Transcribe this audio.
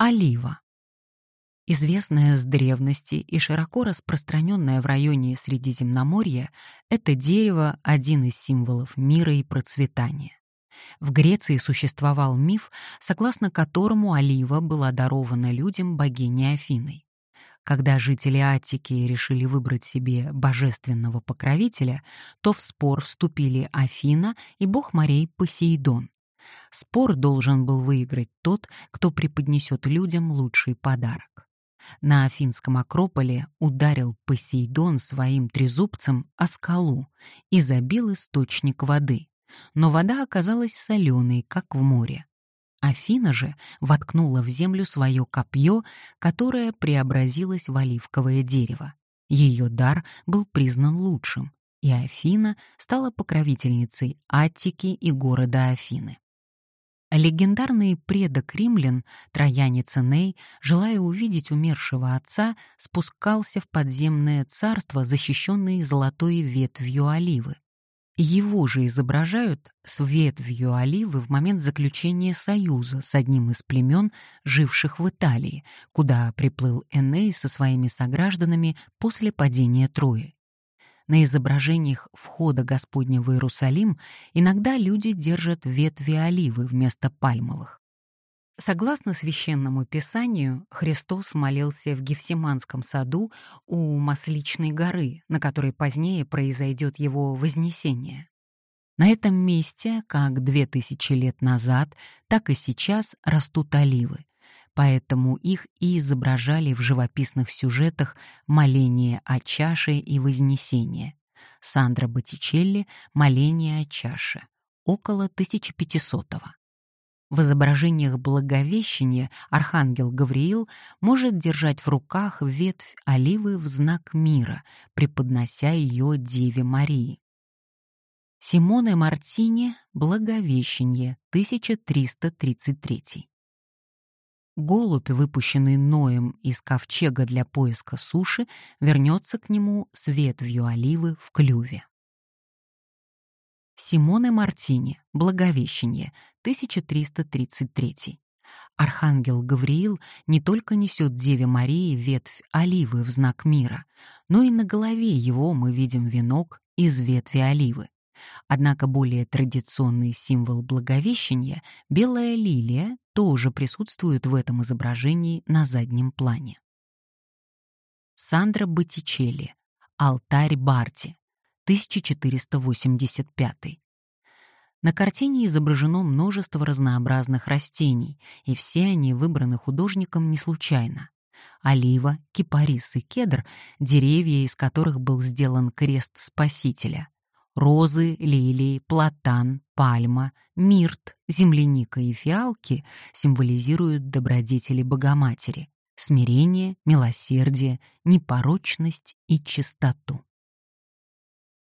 Олива. Известная с древности и широко распространенная в районе Средиземноморья, это дерево — один из символов мира и процветания. В Греции существовал миф, согласно которому олива была дарована людям богиней Афиной. Когда жители Аттики решили выбрать себе божественного покровителя, то в спор вступили Афина и бог морей Посейдон. Спор должен был выиграть тот, кто преподнесет людям лучший подарок. На Афинском Акрополе ударил Посейдон своим трезубцем о скалу и забил источник воды. Но вода оказалась соленой, как в море. Афина же воткнула в землю свое копье, которое преобразилось в оливковое дерево. Ее дар был признан лучшим, и Афина стала покровительницей Аттики и города Афины. Легендарный предок римлян, троянец Эней, желая увидеть умершего отца, спускался в подземное царство, защищенное золотой ветвью оливы. Его же изображают с ветвью оливы в момент заключения союза с одним из племен, живших в Италии, куда приплыл Эней со своими согражданами после падения Трои. На изображениях входа Господня в Иерусалим иногда люди держат ветви оливы вместо пальмовых. Согласно священному писанию, Христос молился в Гефсиманском саду у Масличной горы, на которой позднее произойдет его вознесение. На этом месте, как две тысячи лет назад, так и сейчас растут оливы поэтому их и изображали в живописных сюжетах «Моление о чаше» и «Вознесение». Сандра Боттичелли «Моление о чаше» около 1500-го. В изображениях Благовещения архангел Гавриил может держать в руках ветвь оливы в знак мира, преподнося ее Деве Марии. Симоне Мартини «Благовещение», 1333 голубь, выпущенный Ноем из ковчега для поиска суши, вернется к нему с ветвью оливы в клюве. Симоне Мартини, Благовещение, 1333. Архангел Гавриил не только несет Деве Марии ветвь оливы в знак мира, но и на голове его мы видим венок из ветви оливы. Однако более традиционный символ Благовещения — белая лилия тоже присутствует в этом изображении на заднем плане. Сандра Боттичелли. Алтарь Барти. 1485. На картине изображено множество разнообразных растений, и все они выбраны художником не случайно. Олива, кипарис и кедр — деревья, из которых был сделан крест Спасителя — Розы, лилии, платан, пальма, мирт, земляника и фиалки символизируют добродетели Богоматери, смирение, милосердие, непорочность и чистоту.